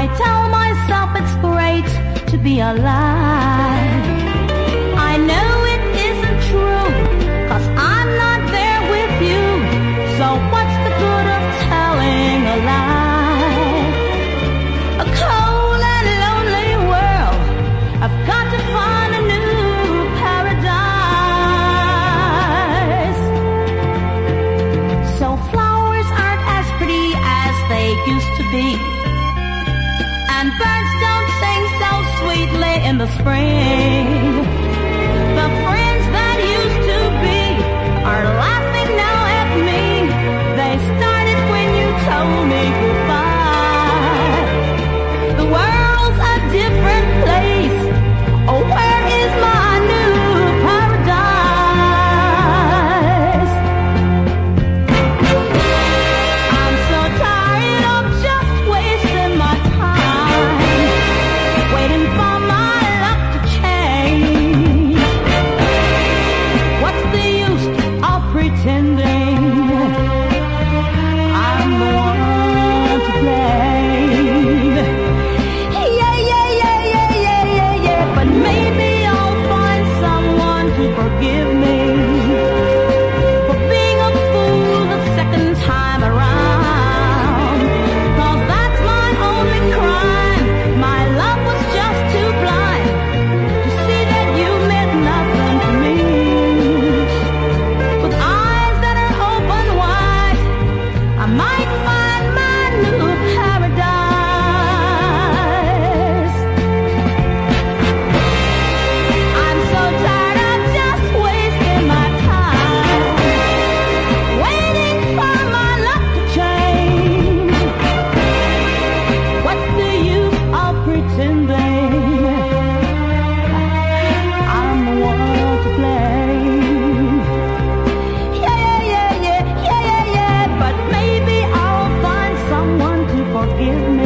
I tell myself it's great to be alive. I know it isn't true, cause I'm not there with you. So what's the good of telling a lie? A cold and lonely world. I've got to find a new paradise. So flowers aren't as pretty as they used to be. And birds don't sing so sweetly in the spring. forgive me.